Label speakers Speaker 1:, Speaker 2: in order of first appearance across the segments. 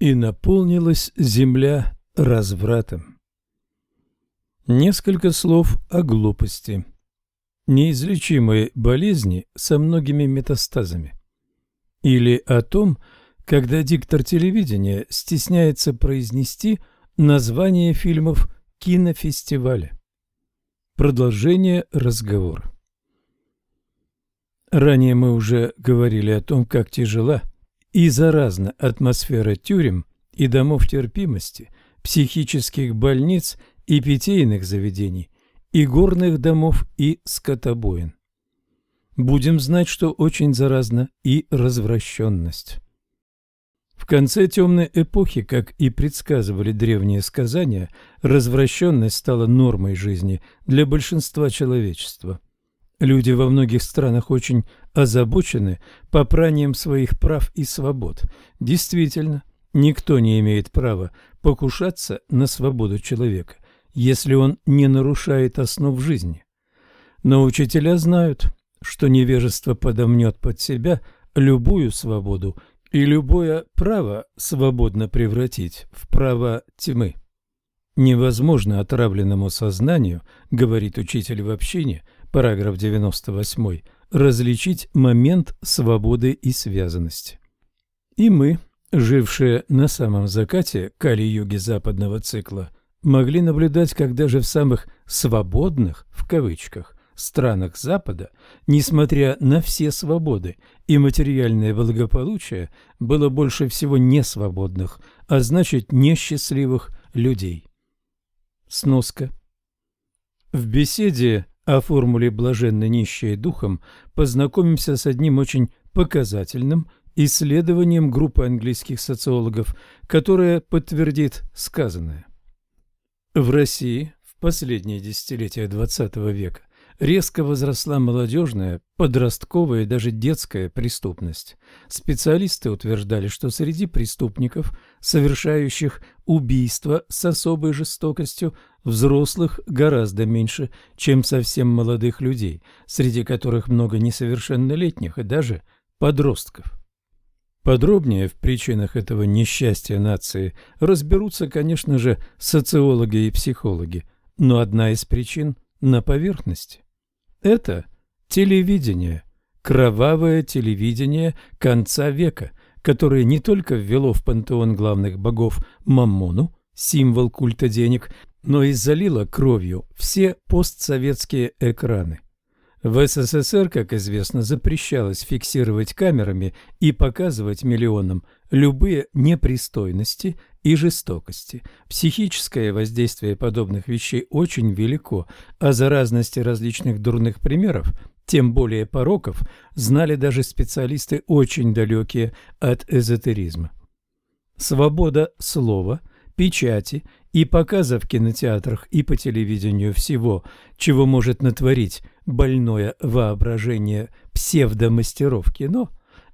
Speaker 1: И наполнилась земля развратом. Несколько слов о глупости. Неизлечимой болезни со многими метастазами. Или о том, когда диктор телевидения стесняется произнести название фильмов кинофестиваля. Продолжение разговора. Ранее мы уже говорили о том, как тяжела и заразна атмосфера тюрем и домов терпимости, психических больниц и питейных заведений, и горных домов и скотобоин. Будем знать, что очень заразна и развращенность. В конце темной эпохи, как и предсказывали древние сказания, развращенность стала нормой жизни для большинства человечества. Люди во многих странах очень озабочены попранием своих прав и свобод. Действительно, никто не имеет права покушаться на свободу человека, если он не нарушает основ жизни. Но учителя знают, что невежество подомнет под себя любую свободу и любое право свободно превратить в право тьмы. Невозможно отравленному сознанию, говорит учитель в общине, параграф 98, различить момент свободы и связанности. И мы, жившие на самом закате Кали-юги западного цикла, могли наблюдать, как даже в самых «свободных» в кавычках странах Запада, несмотря на все свободы и материальное благополучие, было больше всего несвободных, а значит несчастливых людей. Сноска. В беседе о формуле «блаженно нищие духом» познакомимся с одним очень показательным исследованием группы английских социологов, которое подтвердит сказанное. В России в последние десятилетия XX века резко возросла молодежная, подростковая и даже детская преступность. Специалисты утверждали, что среди преступников, совершающих убийства с особой жестокостью, взрослых гораздо меньше, чем совсем молодых людей, среди которых много несовершеннолетних и даже подростков. Подробнее в причинах этого несчастья нации разберутся, конечно же, социологи и психологи, но одна из причин на поверхности. Это телевидение, кровавое телевидение конца века, которое не только ввело в пантеон главных богов Маммону, символ культа денег, но и залило кровью все постсоветские экраны. В СССР, как известно, запрещалось фиксировать камерами и показывать миллионам любые непристойности и жестокости. Психическое воздействие подобных вещей очень велико, а заразности различных дурных примеров, тем более пороков, знали даже специалисты, очень далекие от эзотеризма. Свобода слова, печати и показа в кинотеатрах и по телевидению всего, чего может натворить больное воображение псевдомастеров кино,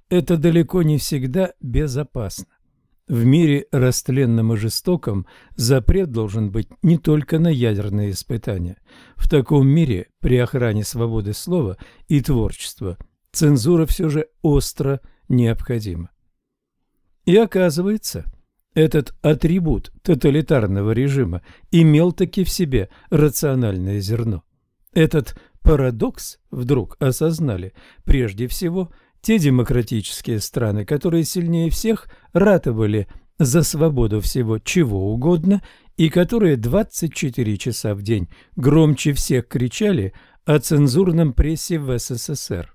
Speaker 1: это далеко не всегда безопасно. В мире растленном и жестоком запрет должен быть не только на ядерные испытания. В таком мире при охране свободы слова и творчества цензура все же остро необходима. И оказывается, этот атрибут тоталитарного режима имел таки в себе рациональное зерно. Этот парадокс вдруг осознали прежде всего – те демократические страны, которые сильнее всех ратовали за свободу всего чего угодно и которые 24 часа в день громче всех кричали о цензурном прессе в СССР.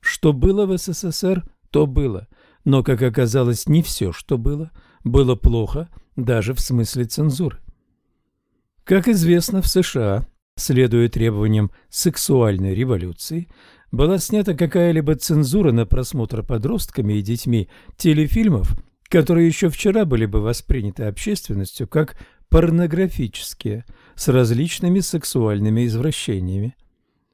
Speaker 1: Что было в СССР, то было, но, как оказалось, не все, что было, было плохо даже в смысле цензуры. Как известно, в США, следуя требованиям сексуальной революции, была снята какая-либо цензура на просмотр подростками и детьми телефильмов, которые еще вчера были бы восприняты общественностью как порнографические, с различными сексуальными извращениями.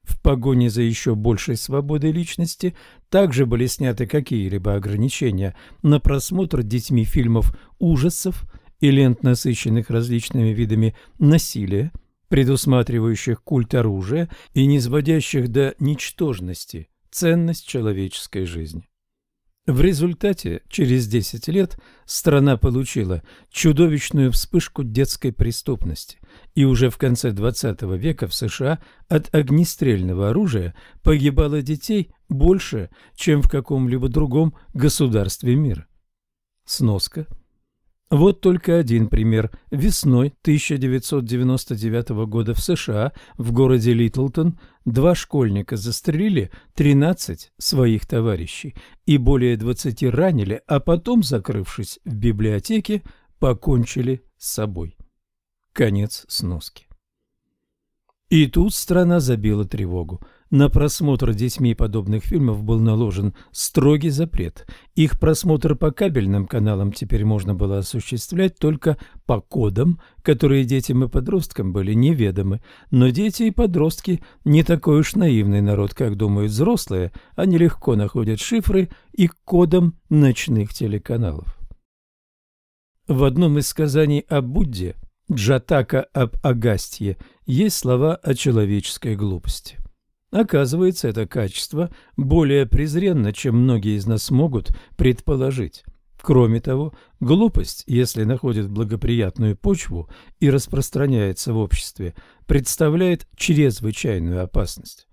Speaker 1: В погоне за еще большей свободой личности также были сняты какие-либо ограничения на просмотр детьми фильмов ужасов и лент, насыщенных различными видами насилия, предусматривающих культ оружия и низводящих до ничтожности ценность человеческой жизни. В результате, через 10 лет, страна получила чудовищную вспышку детской преступности, и уже в конце XX века в США от огнестрельного оружия погибало детей больше, чем в каком-либо другом государстве мира. Сноска – вот только один пример. Весной 1999 года в США, в городе Литлтон, два школьника застрелили 13 своих товарищей и более 20 ранили, а потом, закрывшись в библиотеке, покончили с собой. Конец сноски. И тут страна забила тревогу. На просмотр детьми подобных фильмов был наложен строгий запрет. Их просмотр по кабельным каналам теперь можно было осуществлять только по кодам, которые детям и подросткам были неведомы. Но дети и подростки не такой уж наивный народ, как думают взрослые, они легко находят шифры и кодам ночных телеканалов. В одном из сказаний о Будде, Джатака об Агастье, есть слова о человеческой глупости. Оказывается, это качество более презренно, чем многие из нас могут предположить. Кроме того, глупость, если находит благоприятную почву и распространяется в обществе, представляет чрезвычайную опасность.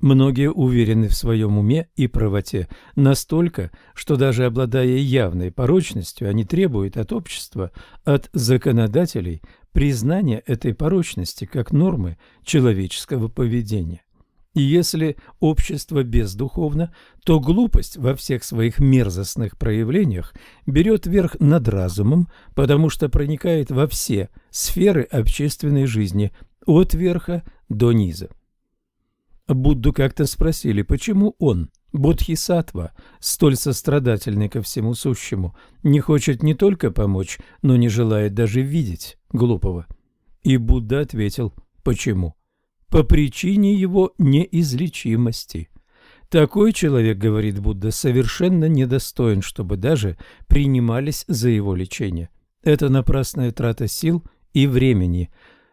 Speaker 1: Многие уверены в своем уме и правоте настолько, что даже обладая явной порочностью, они требуют от общества, от законодателей признания этой порочности как нормы человеческого поведения. И если общество бездуховно, то глупость во всех своих мерзостных проявлениях берет верх над разумом, потому что проникает во все сферы общественной жизни, от верха до низа. Будду как-то спросили, почему он, Бодхисаттва, столь сострадательный ко всему сущему, не хочет не только помочь, но не желает даже видеть глупого. И Будда ответил, почему? По причине его неизлечимости. Такой человек, говорит Будда, совершенно недостоин, чтобы даже принимались за его лечение. Это напрасная трата сил и времени.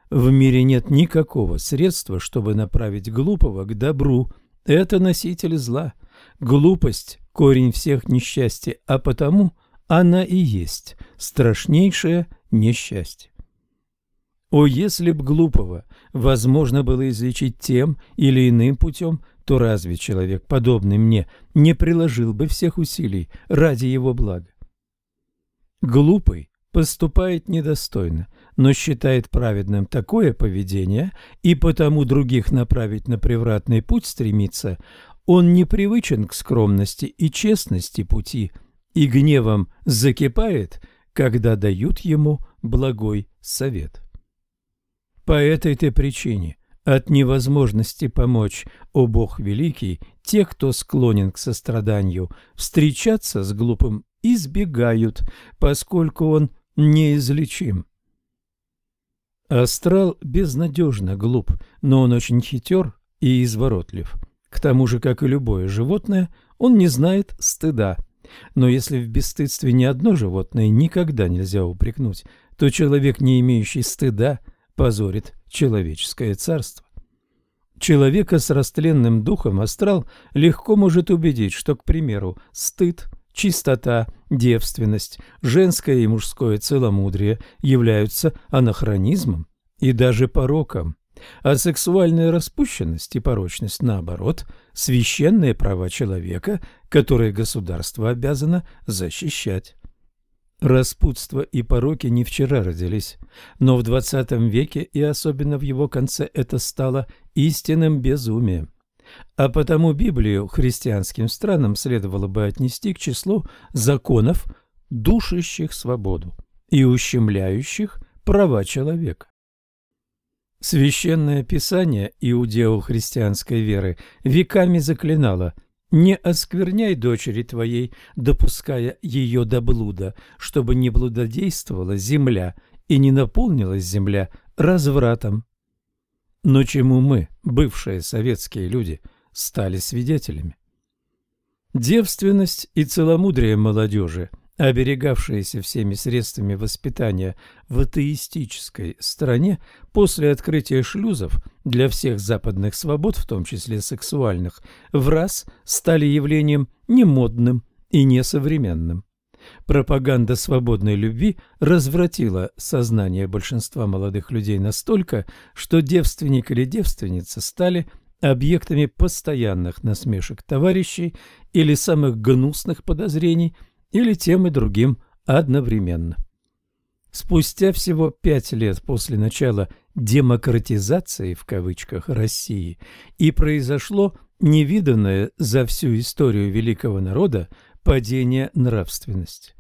Speaker 1: В мире нет никакого средства, чтобы направить глупого к добру. Это носитель зла. Глупость – корень всех несчастий, а потому она и есть страшнейшее несчастье. О, если б глупого возможно было излечить тем или иным путем, то разве человек, подобный мне, не приложил бы всех усилий ради его блага? Глупый поступает недостойно, но считает праведным такое поведение и потому других направить на превратный путь стремится, он не привычен к скромности и честности пути и гневом закипает, когда дают ему благой совет. По этой-то причине, от невозможности помочь, о Бог Великий, те, кто склонен к состраданию, встречаться с глупым избегают, поскольку он неизлечим. Астрал безнадежно глуп, но он очень хитер и изворотлив. К тому же, как и любое животное, он не знает стыда. Но если в бесстыдстве ни одно животное никогда нельзя упрекнуть, то человек, не имеющий стыда, позорит человеческое царство. Человека с растленным духом астрал легко может убедить, что, к примеру, стыд, чистота, девственность, женское и мужское целомудрие являются анахронизмом и даже пороком, а сексуальная распущенность и порочность, наоборот, священные права человека, которые государство обязано защищать. Распутство и пороки не вчера родились, но в XX веке и особенно в его конце это стало истинным безумием. А потому Библию христианским странам следовало бы отнести к числу законов, душащих свободу и ущемляющих права человека. Священное Писание иудео-христианской веры веками заклинало – не оскверняй дочери твоей, допуская ее до блуда, чтобы не блудодействовала земля и не наполнилась земля развратом. Но чему мы, бывшие советские люди, стали свидетелями? Девственность и целомудрие молодежи оберегавшиеся всеми средствами воспитания в атеистической стране после открытия шлюзов для всех западных свобод, в том числе сексуальных, в раз стали явлением немодным и несовременным. Пропаганда свободной любви развратила сознание большинства молодых людей настолько, что девственник или девственница стали объектами постоянных насмешек товарищей или самых гнусных подозрений, или тем и другим одновременно. Спустя всего пять лет после начала «демократизации» в кавычках России и произошло невиданное за всю историю великого народа падение нравственности.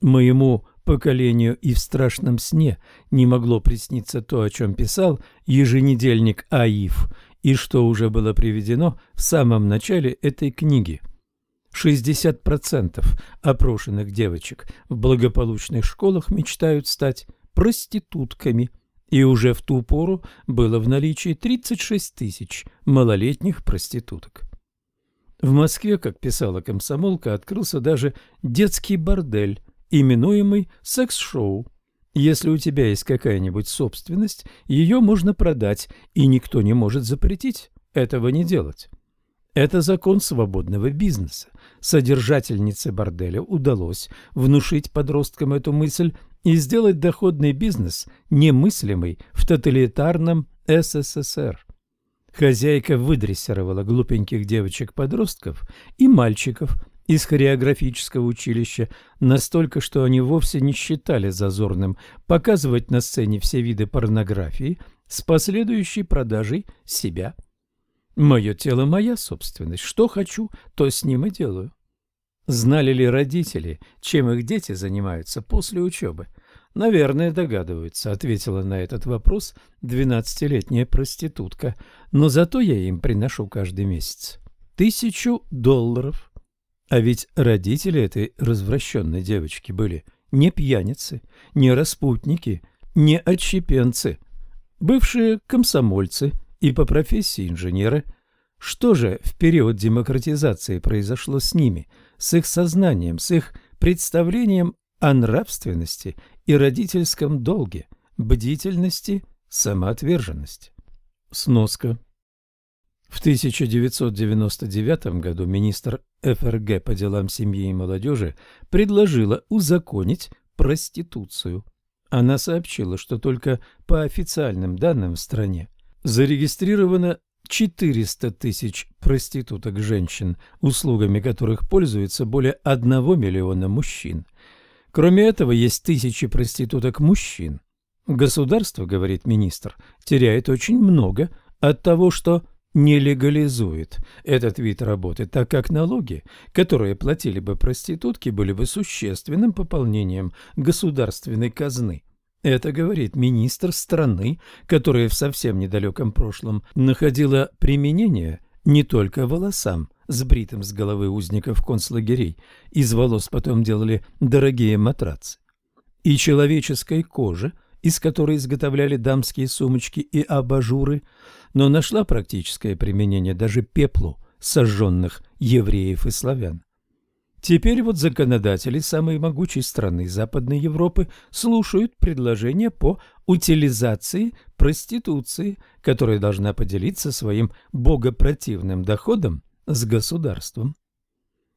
Speaker 1: Моему поколению и в страшном сне не могло присниться то, о чем писал еженедельник АИФ, и что уже было приведено в самом начале этой книги. 60% опрошенных девочек в благополучных школах мечтают стать проститутками, и уже в ту пору было в наличии 36 тысяч малолетних проституток. В Москве, как писала комсомолка, открылся даже детский бордель, именуемый секс-шоу. Если у тебя есть какая-нибудь собственность, ее можно продать, и никто не может запретить этого не делать. Это закон свободного бизнеса. Содержательнице борделя удалось внушить подросткам эту мысль и сделать доходный бизнес немыслимый в тоталитарном СССР. Хозяйка выдрессировала глупеньких девочек-подростков и мальчиков из хореографического училища настолько, что они вовсе не считали зазорным показывать на сцене все виды порнографии с последующей продажей себя. Мое тело – моя собственность. Что хочу, то с ним и делаю. Знали ли родители, чем их дети занимаются после учебы? «Наверное, догадываются», — ответила на этот вопрос двенадцатилетняя проститутка. «Но зато я им приношу каждый месяц тысячу долларов». А ведь родители этой развращенной девочки были не пьяницы, не распутники, не отщепенцы, бывшие комсомольцы и по профессии инженеры. Что же в период демократизации произошло с ними, с их сознанием, с их представлением о нравственности и родительском долге, бдительности, самоотверженности. Сноска. В 1999 году министр ФРГ по делам семьи и молодежи предложила узаконить проституцию. Она сообщила, что только по официальным данным в стране зарегистрировано 400 тысяч проституток женщин, услугами которых пользуется более 1 миллиона мужчин. Кроме этого, есть тысячи проституток мужчин. Государство, говорит министр, теряет очень много от того, что не легализует этот вид работы, так как налоги, которые платили бы проститутки, были бы существенным пополнением государственной казны. Это говорит министр страны, которая в совсем недалеком прошлом находила применение не только волосам, сбритым с головы узников концлагерей. Из волос потом делали дорогие матрацы. И человеческой кожи, из которой изготовляли дамские сумочки и абажуры, но нашла практическое применение даже пеплу сожженных евреев и славян. Теперь вот законодатели самой могучей страны Западной Европы слушают предложения по утилизации проституции, которая должна поделиться своим богопротивным доходом с государством.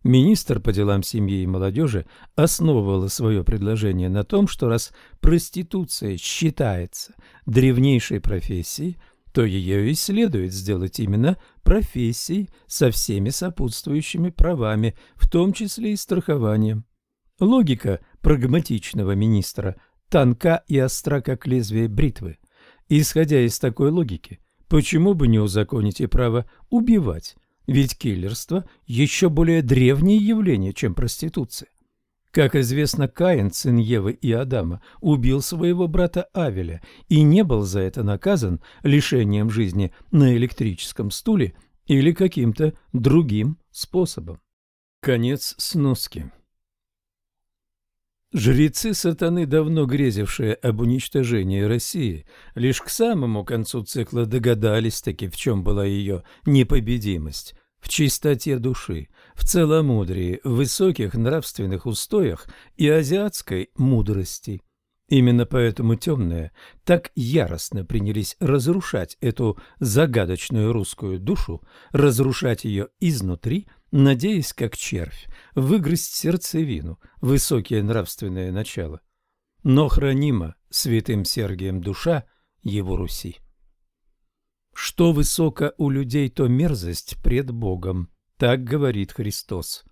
Speaker 1: Министр по делам семьи и молодежи основывала свое предложение на том, что раз проституция считается древнейшей профессией, то ее и следует сделать именно профессией со всеми сопутствующими правами, в том числе и страхованием. Логика прагматичного министра тонка и остра, как лезвие бритвы. Исходя из такой логики, почему бы не узаконить и право убивать, ведь киллерство – еще более древнее явление, чем проституция. Как известно, Каин, сын Евы и Адама, убил своего брата Авеля и не был за это наказан лишением жизни на электрическом стуле или каким-то другим способом. Конец сноски. Жрецы сатаны, давно грезившие об уничтожении России, лишь к самому концу цикла догадались таки, в чем была ее непобедимость в чистоте души, в целомудрии, в высоких нравственных устоях и азиатской мудрости. Именно поэтому темные так яростно принялись разрушать эту загадочную русскую душу, разрушать ее изнутри надеясь, как червь, выгрызть сердцевину, высокие нравственные начала. Но хранима святым Сергием душа его Руси. Что высоко у людей, то мерзость пред Богом, так говорит Христос.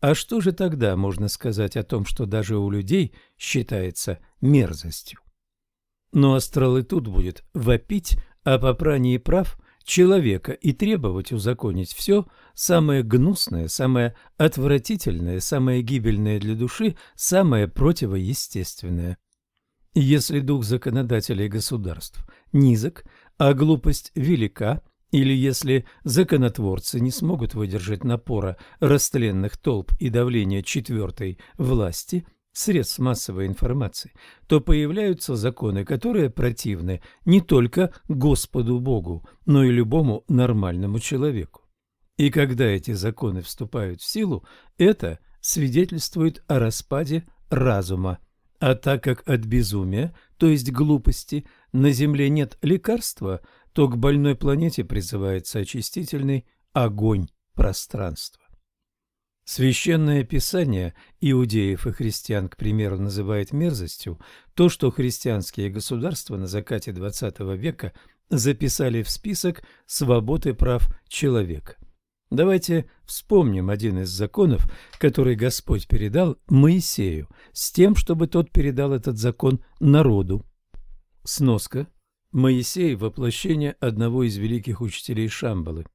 Speaker 1: А что же тогда можно сказать о том, что даже у людей считается мерзостью? Но астрал и тут будет вопить о попрании прав человека и требовать узаконить все самое гнусное, самое отвратительное, самое гибельное для души, самое противоестественное. Если дух законодателей государств низок, а глупость велика, или если законотворцы не смогут выдержать напора растленных толп и давления четвертой власти, средств массовой информации, то появляются законы, которые противны не только Господу Богу, но и любому нормальному человеку. И когда эти законы вступают в силу, это свидетельствует о распаде разума. А так как от безумия, то есть глупости, на Земле нет лекарства, то к больной планете призывается очистительный огонь пространства. Священное Писание иудеев и христиан, к примеру, называет мерзостью то, что христианские государства на закате XX века записали в список свобод и прав человека. Давайте вспомним один из законов, который Господь передал Моисею, с тем, чтобы тот передал этот закон народу. Сноска. Моисей – воплощение одного из великих учителей Шамбалы.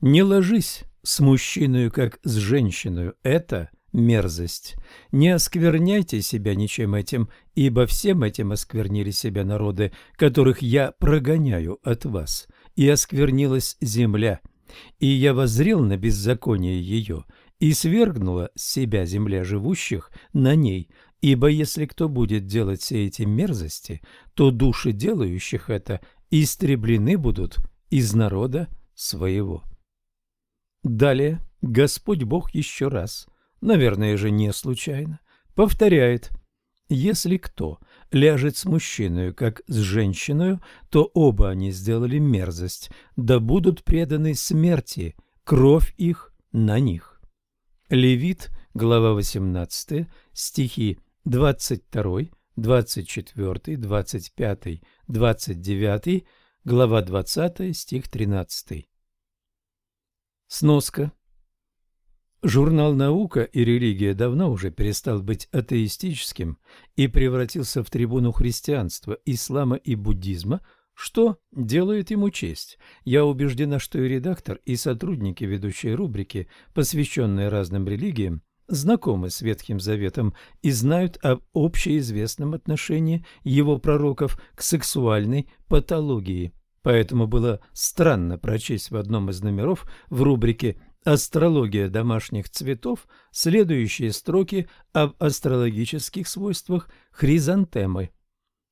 Speaker 1: «Не ложись с мужчиной, как с женщиной, это мерзость. Не оскверняйте себя ничем этим, ибо всем этим осквернили себя народы, которых я прогоняю от вас, и осквернилась земля. И я воззрел на беззаконие ее, и свергнула с себя земля живущих на ней, ибо если кто будет делать все эти мерзости, то души делающих это истреблены будут из народа своего. Далее Господь Бог еще раз, наверное же не случайно, повторяет «Если кто ляжет с мужчиной, как с женщиной, то оба они сделали мерзость, да будут преданы смерти, кровь их на них». Левит, глава 18, стихи 22, 24, 25, 29, глава 20, стих 13. Сноска. Журнал «Наука и религия» давно уже перестал быть атеистическим и превратился в трибуну христианства, ислама и буддизма, что делает ему честь. Я убеждена, что и редактор, и сотрудники ведущей рубрики, посвященные разным религиям, знакомы с Ветхим Заветом и знают об общеизвестном отношении его пророков к сексуальной патологии – Поэтому было странно прочесть в одном из номеров в рубрике «Астрология домашних цветов» следующие строки об астрологических свойствах хризантемы.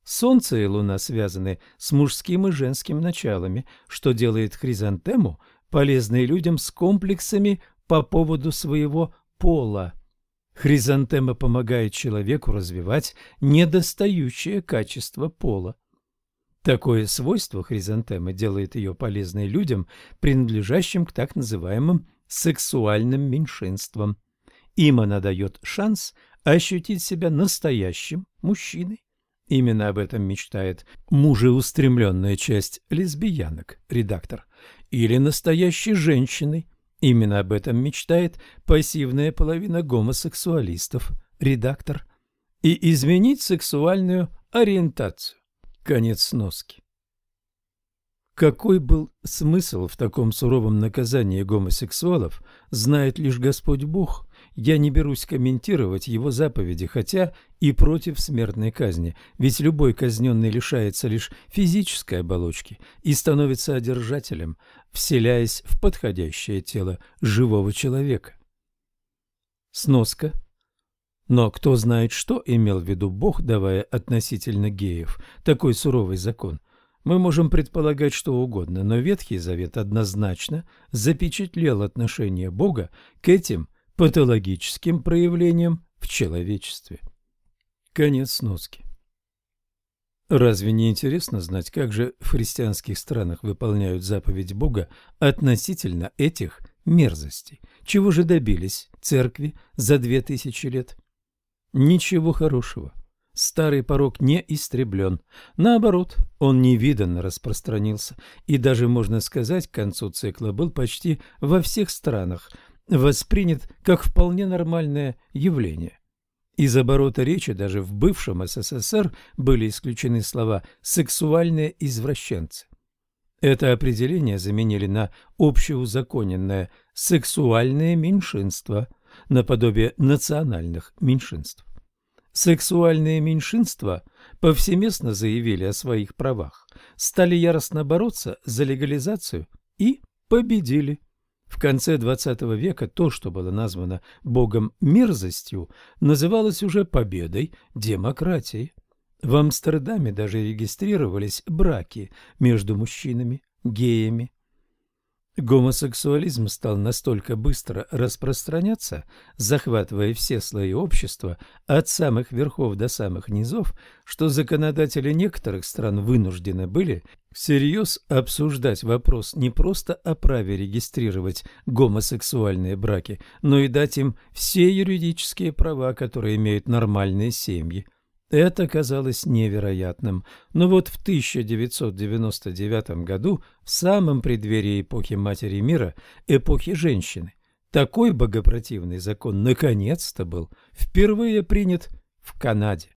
Speaker 1: Солнце и Луна связаны с мужским и женским началами, что делает хризантему полезной людям с комплексами по поводу своего пола. Хризантема помогает человеку развивать недостающее качество пола. Такое свойство хризантемы делает ее полезной людям, принадлежащим к так называемым сексуальным меньшинствам. Им она дает шанс ощутить себя настоящим мужчиной. Именно об этом мечтает мужеустремленная часть лесбиянок, редактор, или настоящей женщиной. Именно об этом мечтает пассивная половина гомосексуалистов, редактор. И изменить сексуальную ориентацию. Конец сноски. Какой был смысл в таком суровом наказании гомосексуалов, знает лишь Господь Бог. Я не берусь комментировать его заповеди, хотя и против смертной казни, ведь любой казненный лишается лишь физической оболочки и становится одержателем, вселяясь в подходящее тело живого человека. Сноска но кто знает, что имел в виду Бог, давая относительно геев такой суровый закон. Мы можем предполагать что угодно, но Ветхий Завет однозначно запечатлел отношение Бога к этим патологическим проявлениям в человечестве. Конец сноски. Разве не интересно знать, как же в христианских странах выполняют заповедь Бога относительно этих мерзостей. Чего же добились церкви за две тысячи лет? Ничего хорошего. Старый порог не истреблен. Наоборот, он невиданно распространился и даже, можно сказать, к концу цикла был почти во всех странах воспринят как вполне нормальное явление. Из оборота речи даже в бывшем СССР были исключены слова «сексуальные извращенцы». Это определение заменили на общеузаконенное «сексуальное меньшинство», наподобие национальных меньшинств. Сексуальные меньшинства повсеместно заявили о своих правах, стали яростно бороться за легализацию и победили. В конце XX века то, что было названо богом мерзостью, называлось уже победой демократии. В Амстердаме даже регистрировались браки между мужчинами, геями. Гомосексуализм стал настолько быстро распространяться, захватывая все слои общества, от самых верхов до самых низов, что законодатели некоторых стран вынуждены были всерьез обсуждать вопрос не просто о праве регистрировать гомосексуальные браки, но и дать им все юридические права, которые имеют нормальные семьи. Это казалось невероятным, но вот в 1999 году, в самом преддверии эпохи Матери Мира, эпохи женщины, такой богопротивный закон наконец-то был впервые принят в Канаде.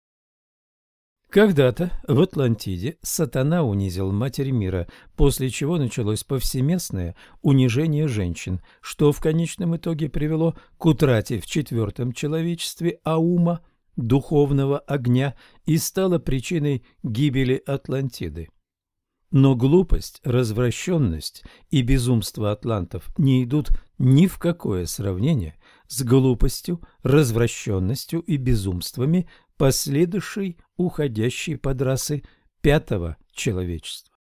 Speaker 1: Когда-то в Атлантиде сатана унизил Матерь Мира, после чего началось повсеместное унижение женщин, что в конечном итоге привело к утрате в четвертом человечестве аума – духовного огня и стала причиной гибели Атлантиды. Но глупость, развращенность и безумство атлантов не идут ни в какое сравнение с глупостью, развращенностью и безумствами последующей уходящей под расы пятого человечества.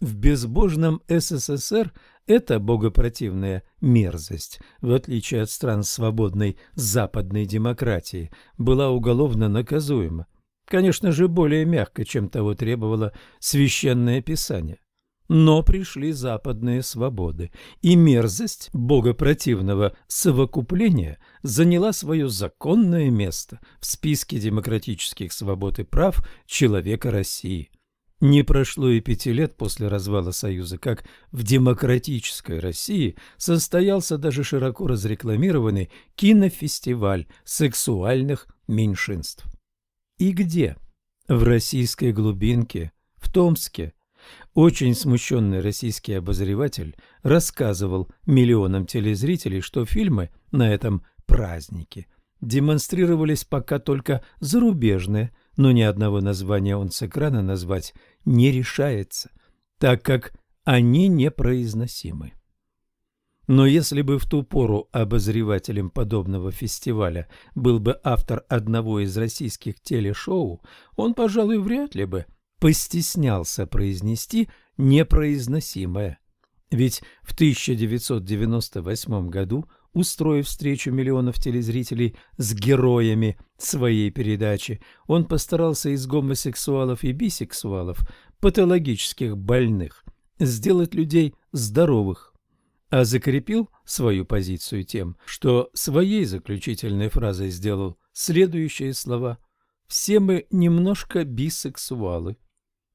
Speaker 1: В безбожном СССР эта богопротивная мерзость, в отличие от стран свободной западной демократии, была уголовно наказуема. Конечно же, более мягко, чем того требовало священное писание. Но пришли западные свободы, и мерзость богопротивного совокупления заняла свое законное место в списке демократических свобод и прав человека России. Не прошло и пяти лет после развала Союза, как в демократической России состоялся даже широко разрекламированный кинофестиваль сексуальных меньшинств. И где? В российской глубинке, в Томске. Очень смущенный российский обозреватель рассказывал миллионам телезрителей, что фильмы на этом празднике демонстрировались пока только зарубежные, но ни одного названия он с экрана назвать не решается, так как они непроизносимы. Но если бы в ту пору обозревателем подобного фестиваля был бы автор одного из российских телешоу, он, пожалуй, вряд ли бы постеснялся произнести непроизносимое. Ведь в 1998 году устроив встречу миллионов телезрителей с героями своей передачи, он постарался из гомосексуалов и бисексуалов, патологических больных, сделать людей здоровых, а закрепил свою позицию тем, что своей заключительной фразой сделал следующие слова «Все мы немножко бисексуалы».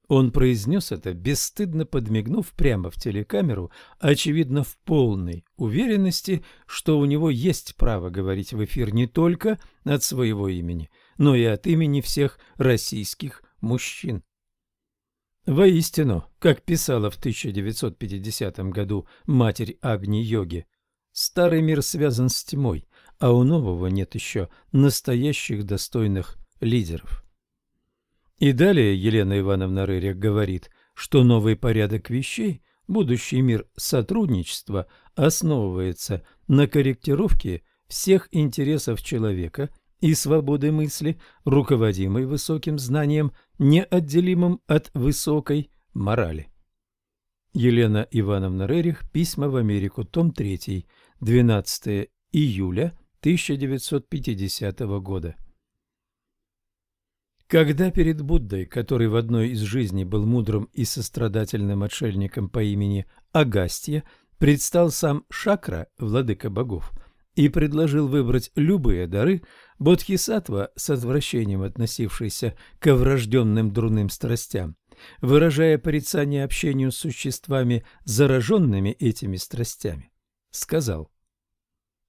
Speaker 1: Он произнес это, бесстыдно подмигнув прямо в телекамеру, очевидно в полной уверенности, что у него есть право говорить в эфир не только от своего имени, но и от имени всех российских мужчин. Воистину, как писала в 1950 году матерь Агни-йоги, старый мир связан с тьмой, а у нового нет еще настоящих достойных лидеров. И далее Елена Ивановна Рырих говорит, что новый порядок вещей, будущий мир сотрудничества, основывается на корректировке всех интересов человека и свободы мысли, руководимой высоким знанием, неотделимым от высокой морали. Елена Ивановна Рерих. Письма в Америку. Том 3. 12 июля 1950 года. Когда перед Буддой, который в одной из жизней был мудрым и сострадательным отшельником по имени Агастья, предстал сам Шакра, владыка богов, и предложил выбрать любые дары, Бодхисаттва, с отвращением относившийся к врожденным дурным страстям, выражая порицание общению с существами, зараженными этими страстями, сказал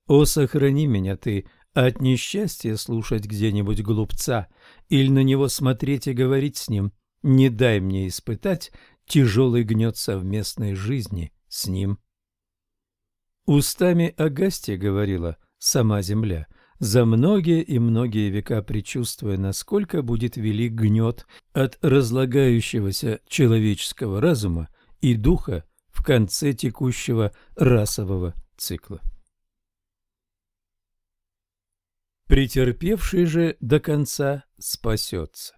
Speaker 1: «О, сохрани меня ты от несчастья слушать где-нибудь глупца или на него смотреть и говорить с ним, не дай мне испытать тяжелый гнет совместной жизни с ним». Устами Агастия говорила сама земля – за многие и многие века предчувствуя, насколько будет велик гнет от разлагающегося человеческого разума и духа в конце текущего расового цикла. Претерпевший же до конца спасется.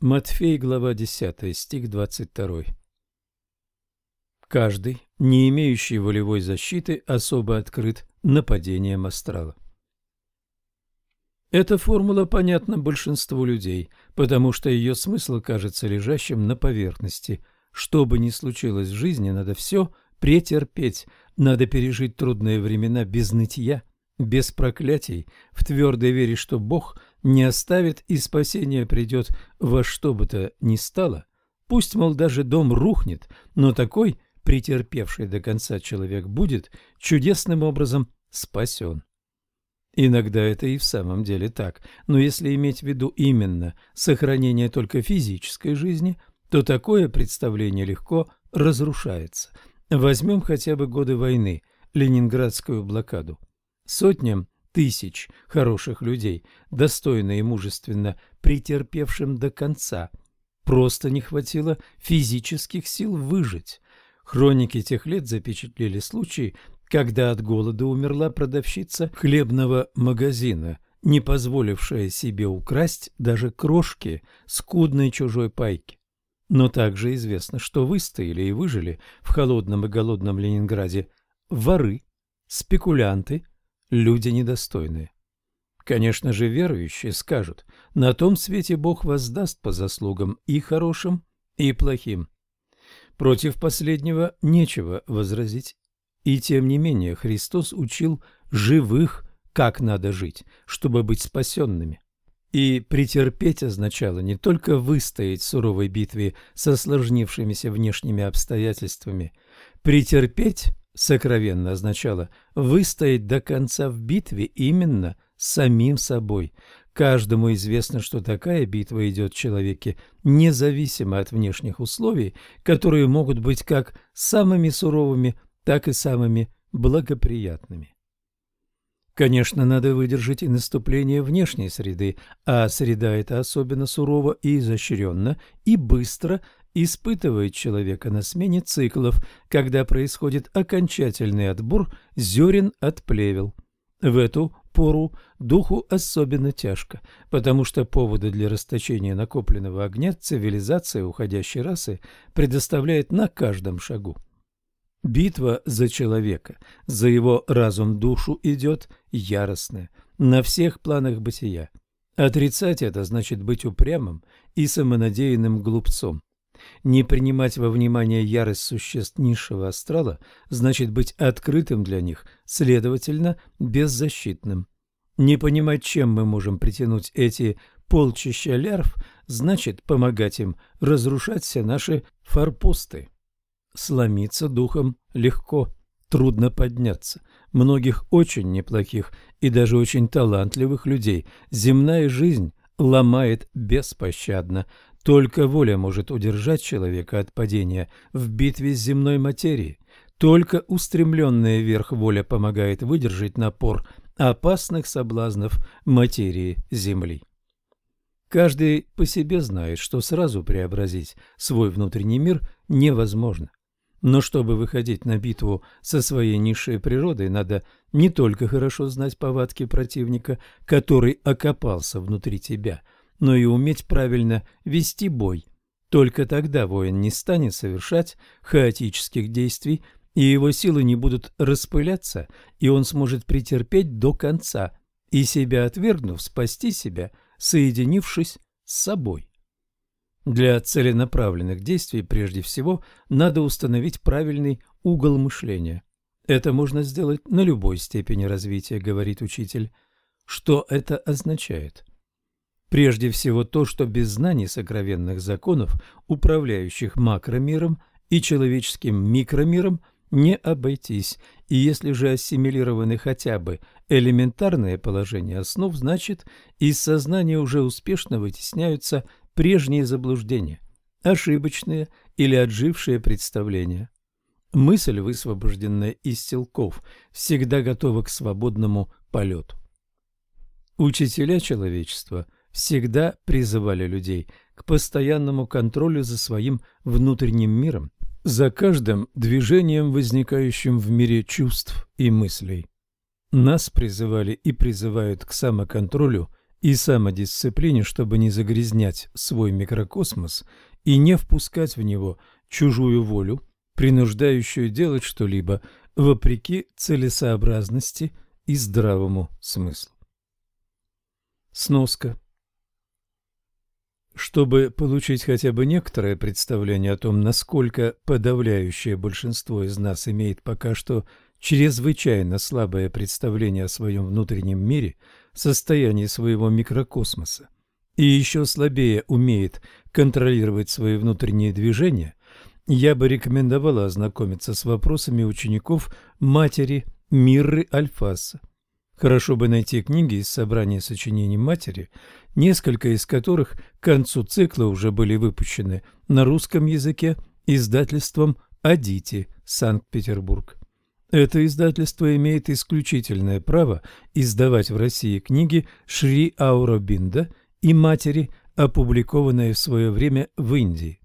Speaker 1: Матфей, глава 10, стих 22. Каждый, не имеющий волевой защиты, особо открыт нападением астрала. Эта формула понятна большинству людей, потому что ее смысл кажется лежащим на поверхности. Что бы ни случилось в жизни, надо все претерпеть, надо пережить трудные времена без нытья, без проклятий, в твердой вере, что Бог не оставит и спасение придет во что бы то ни стало. Пусть, мол, даже дом рухнет, но такой, претерпевший до конца человек, будет чудесным образом спасен. Иногда это и в самом деле так, но если иметь в виду именно сохранение только физической жизни, то такое представление легко разрушается. Возьмем хотя бы годы войны, Ленинградскую блокаду. Сотням тысяч хороших людей, достойно и мужественно претерпевшим до конца, просто не хватило физических сил выжить. Хроники тех лет запечатлели случаи, когда от голода умерла продавщица хлебного магазина, не позволившая себе украсть даже крошки скудной чужой пайки. Но также известно, что выстояли и выжили в холодном и голодном Ленинграде воры, спекулянты, люди недостойные. Конечно же, верующие скажут, на том свете Бог воздаст по заслугам и хорошим, и плохим. Против последнего нечего возразить. И тем не менее Христос учил живых, как надо жить, чтобы быть спасенными. И претерпеть означало не только выстоять в суровой битве со осложнившимися внешними обстоятельствами. Претерпеть сокровенно означало выстоять до конца в битве именно с самим собой. Каждому известно, что такая битва идет в человеке независимо от внешних условий, которые могут быть как самыми суровыми, так и самыми благоприятными. Конечно, надо выдержать и наступление внешней среды, а среда эта особенно сурова и изощренно, и быстро испытывает человека на смене циклов, когда происходит окончательный отбор зерен от плевел. В эту пору духу особенно тяжко, потому что поводы для расточения накопленного огня цивилизация уходящей расы предоставляет на каждом шагу. Битва за человека, за его разум-душу идет яростная, на всех планах бытия. Отрицать это значит быть упрямым и самонадеянным глупцом. Не принимать во внимание ярость существ низшего астрала значит быть открытым для них, следовательно, беззащитным. Не понимать, чем мы можем притянуть эти полчища лярв, значит помогать им разрушать все наши форпосты. Сломиться духом легко, трудно подняться. Многих очень неплохих и даже очень талантливых людей земная жизнь ломает беспощадно. Только воля может удержать человека от падения в битве с земной материей. Только устремленная вверх воля помогает выдержать напор опасных соблазнов материи Земли. Каждый по себе знает, что сразу преобразить свой внутренний мир невозможно. Но чтобы выходить на битву со своей низшей природой, надо не только хорошо знать повадки противника, который окопался внутри тебя, но и уметь правильно вести бой. Только тогда воин не станет совершать хаотических действий, и его силы не будут распыляться, и он сможет претерпеть до конца, и себя отвергнув, спасти себя, соединившись с собой. Для целенаправленных действий прежде всего надо установить правильный угол мышления. Это можно сделать на любой степени развития, говорит учитель. Что это означает? Прежде всего то, что без знаний сокровенных законов, управляющих макромиром и человеческим микромиром, не обойтись, и если же ассимилированы хотя бы элементарные положения основ, значит, из сознания уже успешно вытесняются прежние заблуждения, ошибочные или отжившие представления. Мысль, высвобожденная из телков, всегда готова к свободному полету. Учителя человечества всегда призывали людей к постоянному контролю за своим внутренним миром, за каждым движением, возникающим в мире чувств и мыслей. Нас призывали и призывают к самоконтролю и самодисциплине, чтобы не загрязнять свой микрокосмос и не впускать в него чужую волю, принуждающую делать что-либо вопреки целесообразности и здравому смыслу. Сноска чтобы получить хотя бы некоторое представление о том, насколько подавляющее большинство из нас имеет пока что чрезвычайно слабое представление о своем внутреннем мире, состоянии своего микрокосмоса, и еще слабее умеет контролировать свои внутренние движения, я бы рекомендовала ознакомиться с вопросами учеников матери Мирры Альфаса. Хорошо бы найти книги из собрания сочинений матери, несколько из которых к концу цикла уже были выпущены на русском языке издательством «Адити», Санкт-Петербург. Это издательство имеет исключительное право издавать в России книги Шри Ауробинда и матери, опубликованные в свое время в Индии.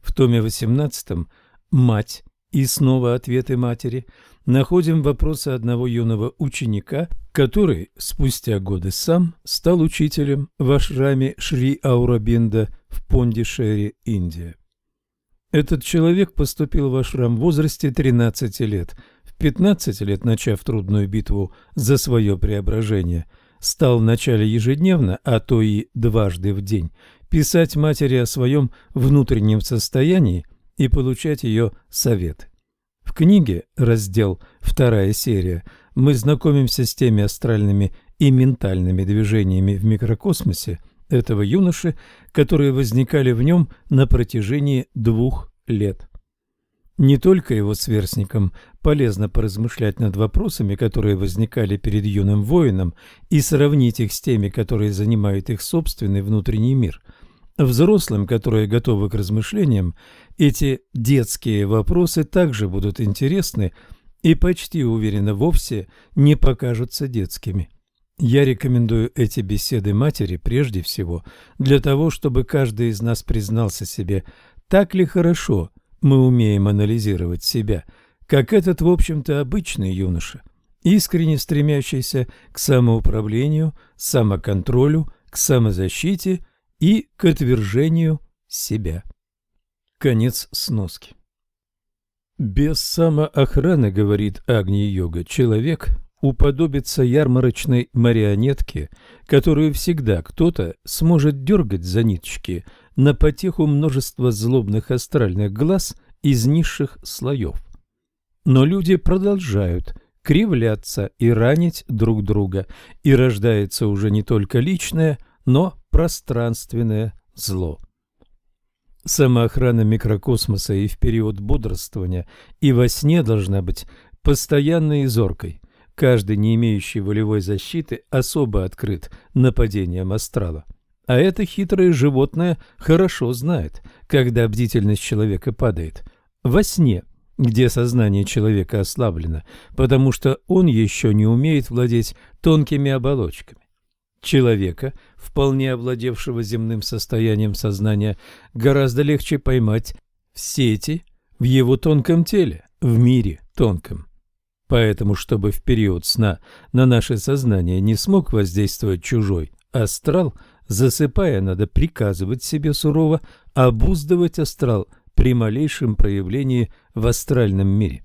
Speaker 1: В томе 18 «Мать» и снова ответы матери – находим вопросы одного юного ученика, который спустя годы сам стал учителем в ашраме Шри Аурабинда в Пондишере, Индия. Этот человек поступил в ашрам в возрасте 13 лет. В 15 лет, начав трудную битву за свое преображение, стал вначале ежедневно, а то и дважды в день, писать матери о своем внутреннем состоянии и получать ее советы. В книге, раздел «Вторая серия», мы знакомимся с теми астральными и ментальными движениями в микрокосмосе этого юноши, которые возникали в нем на протяжении двух лет. Не только его сверстникам полезно поразмышлять над вопросами, которые возникали перед юным воином, и сравнить их с теми, которые занимают их собственный внутренний мир – Взрослым, которые готовы к размышлениям, эти детские вопросы также будут интересны и почти уверенно вовсе не покажутся детскими. Я рекомендую эти беседы матери прежде всего для того, чтобы каждый из нас признался себе, так ли хорошо мы умеем анализировать себя, как этот, в общем-то, обычный юноша, искренне стремящийся к самоуправлению, самоконтролю, к самозащите – и к отвержению себя. Конец сноски. Без самоохраны, говорит Агни-йога, человек уподобится ярмарочной марионетке, которую всегда кто-то сможет дергать за ниточки на потеху множества злобных астральных глаз из низших слоев. Но люди продолжают кривляться и ранить друг друга, и рождается уже не только личное, но пространственное зло. Самоохрана микрокосмоса и в период бодрствования, и во сне должна быть постоянной зоркой. Каждый, не имеющий волевой защиты, особо открыт нападениям астрала. А это хитрое животное хорошо знает, когда бдительность человека падает. Во сне, где сознание человека ослаблено, потому что он еще не умеет владеть тонкими оболочками. Человека, вполне овладевшего земным состоянием сознания, гораздо легче поймать в сети в его тонком теле, в мире тонком. Поэтому, чтобы в период сна на наше сознание не смог воздействовать чужой астрал, засыпая, надо приказывать себе сурово обуздывать астрал при малейшем проявлении в астральном мире.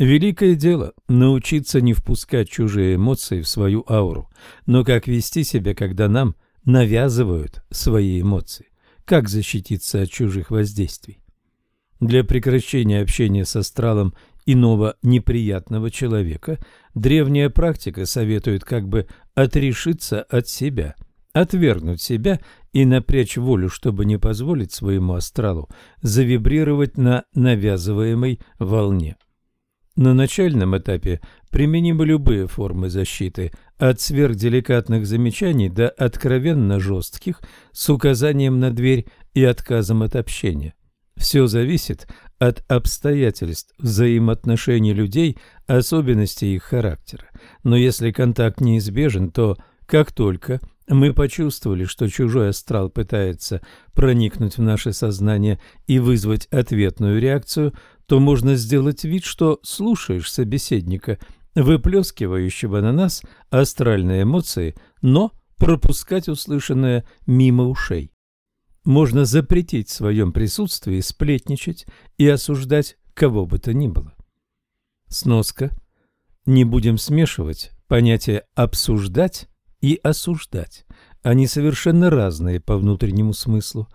Speaker 1: Великое дело – научиться не впускать чужие эмоции в свою ауру, но как вести себя, когда нам навязывают свои эмоции, как защититься от чужих воздействий. Для прекращения общения с астралом иного неприятного человека древняя практика советует как бы отрешиться от себя, отвергнуть себя и напрячь волю, чтобы не позволить своему астралу завибрировать на навязываемой волне. На начальном этапе применимы любые формы защиты, от сверхделикатных замечаний до откровенно жестких с указанием на дверь и отказом от общения. Все зависит от обстоятельств взаимоотношений людей, особенностей их характера. Но если контакт неизбежен, то как только мы почувствовали, что чужой астрал пытается проникнуть в наше сознание и вызвать ответную реакцию, то можно сделать вид, что слушаешь собеседника, выплескивающего на нас астральные эмоции, но пропускать услышанное мимо ушей. Можно запретить в своем присутствии сплетничать и осуждать кого бы то ни было. Сноска. Не будем смешивать понятия «обсуждать» и «осуждать». Они совершенно разные по внутреннему смыслу.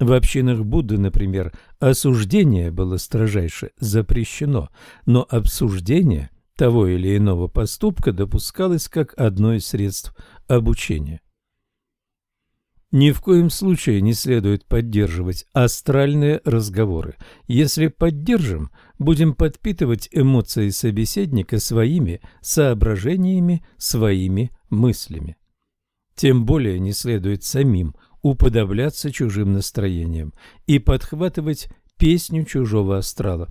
Speaker 1: В общинах Будды, например, осуждение было строжайше запрещено, но обсуждение того или иного поступка допускалось как одно из средств обучения. Ни в коем случае не следует поддерживать астральные разговоры. Если поддержим, будем подпитывать эмоции собеседника своими соображениями, своими мыслями. Тем более не следует самим уподобляться чужим настроениям и подхватывать песню чужого астрала.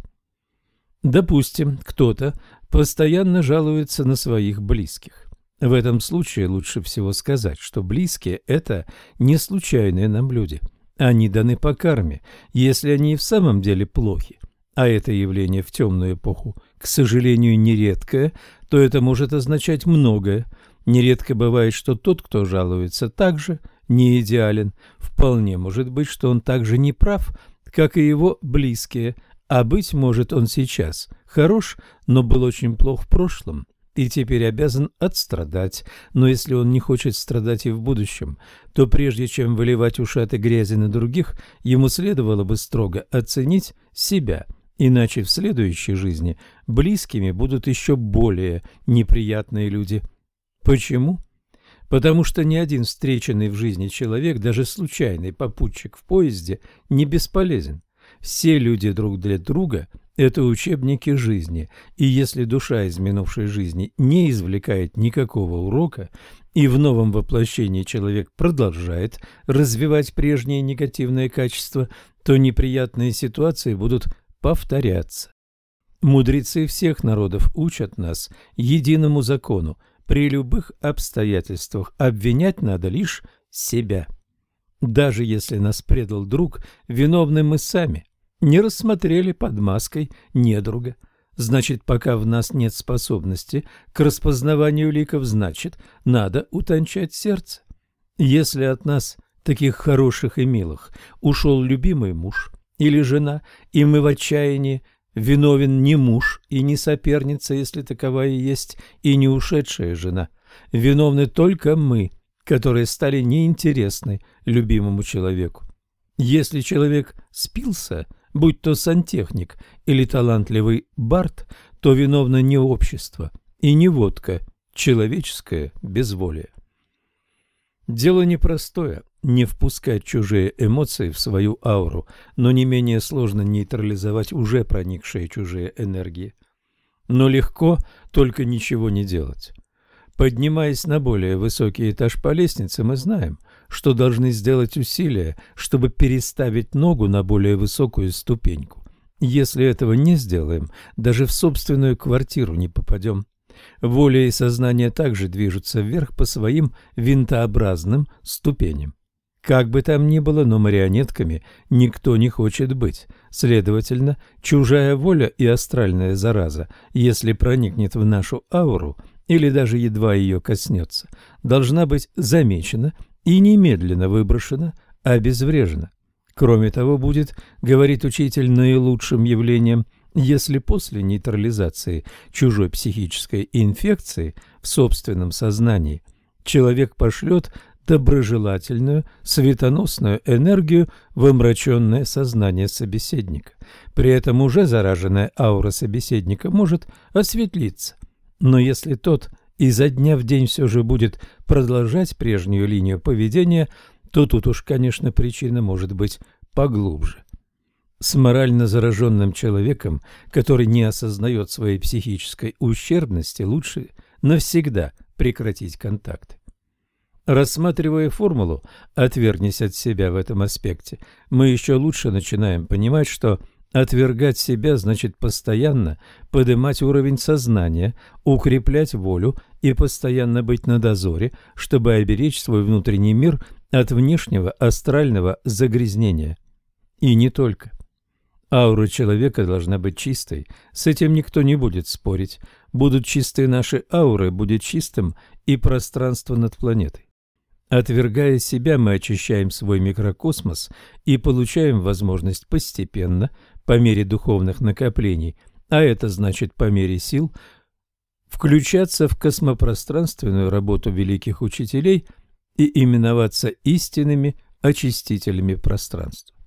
Speaker 1: Допустим, кто-то постоянно жалуется на своих близких. В этом случае лучше всего сказать, что близкие – это не случайные нам люди. Они даны по карме, если они и в самом деле плохи. А это явление в темную эпоху, к сожалению, нередкое, то это может означать многое. Нередко бывает, что тот, кто жалуется, также не идеален. Вполне может быть, что он также не прав, как и его близкие, а быть может он сейчас хорош, но был очень плох в прошлом и теперь обязан отстрадать. Но если он не хочет страдать и в будущем, то прежде чем выливать ушаты грязи на других, ему следовало бы строго оценить себя, иначе в следующей жизни близкими будут еще более неприятные люди. Почему? Потому что ни один встреченный в жизни человек, даже случайный попутчик в поезде, не бесполезен. Все люди друг для друга это учебники жизни, и если душа из минувшей жизни не извлекает никакого урока, и в новом воплощении человек продолжает развивать прежние негативные качества, то неприятные ситуации будут повторяться. Мудрецы всех народов учат нас единому закону. При любых обстоятельствах обвинять надо лишь себя. Даже если нас предал друг, виновны мы сами не рассмотрели под маской недруга. Значит, пока в нас нет способности к распознаванию ликов, значит, надо утончать сердце. Если от нас, таких хороших и милых, ушел любимый муж или жена, и мы в отчаянии, виновен не муж и не соперница, если таковая есть, и не ушедшая жена. Виновны только мы, которые стали неинтересны любимому человеку. Если человек спился – будь то сантехник или талантливый бард, то виновно не общество и не водка, человеческое безволие. Дело непростое – не впускать чужие эмоции в свою ауру, но не менее сложно нейтрализовать уже проникшие чужие энергии. Но легко только ничего не делать. Поднимаясь на более высокий этаж по лестнице, мы знаем, что должны сделать усилия, чтобы переставить ногу на более высокую ступеньку. Если этого не сделаем, даже в собственную квартиру не попадем. Воля и сознание также движутся вверх по своим винтообразным ступеням. Как бы там ни было, но марионетками никто не хочет быть. Следовательно, чужая воля и астральная зараза, если проникнет в нашу ауру или даже едва ее коснется, должна быть замечена и немедленно выброшена, обезврежена. Кроме того, будет, говорит учитель, наилучшим явлением, если после нейтрализации чужой психической инфекции в собственном сознании человек пошлет доброжелательную, светоносную энергию в омраченное сознание собеседника. При этом уже зараженная аура собеседника может осветлиться. Но если тот изо дня в день все же будет продолжать прежнюю линию поведения, то тут уж, конечно, причина может быть поглубже. С морально зараженным человеком, который не осознает своей психической ущербности, лучше навсегда прекратить контакты. Рассматривая формулу «отвергнись от себя» в этом аспекте, мы еще лучше начинаем понимать, что отвергать себя значит постоянно поднимать уровень сознания, укреплять волю и постоянно быть на дозоре, чтобы оберечь свой внутренний мир от внешнего астрального загрязнения. И не только. Аура человека должна быть чистой, с этим никто не будет спорить. Будут чистые наши ауры, будет чистым и пространство над планетой. Отвергая себя, мы очищаем свой микрокосмос и получаем возможность постепенно, по мере духовных накоплений, а это значит по мере сил, включаться в космопространственную работу великих учителей и именоваться истинными очистителями пространства.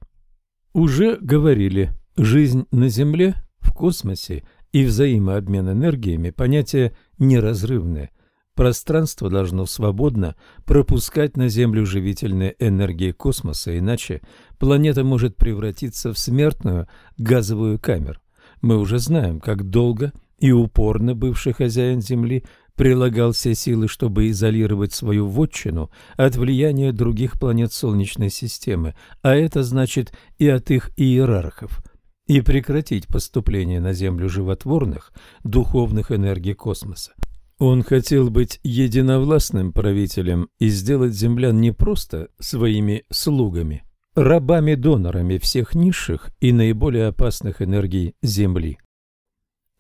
Speaker 1: Уже говорили, жизнь на Земле, в космосе и взаимообмен энергиями – понятия неразрывные – Пространство должно свободно пропускать на Землю живительные энергии космоса, иначе планета может превратиться в смертную газовую камеру. Мы уже знаем, как долго и упорно бывший хозяин Земли прилагал все силы, чтобы изолировать свою вотчину от влияния других планет Солнечной системы, а это значит и от их иерархов, и прекратить поступление на Землю животворных духовных энергий космоса. Он хотел быть единовластным правителем и сделать землян не просто своими слугами, рабами-донорами всех низших и наиболее опасных энергий Земли.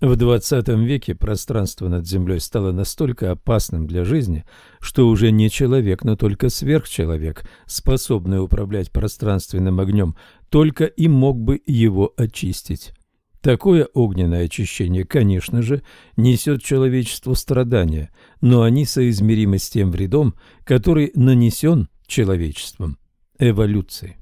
Speaker 1: В XX веке пространство над Землей стало настолько опасным для жизни, что уже не человек, но только сверхчеловек, способный управлять пространственным огнем, только и мог бы его очистить. Такое огненное очищение, конечно же, несет человечеству страдания, но они соизмеримы с тем вредом, который нанесен человечеством эволюцией.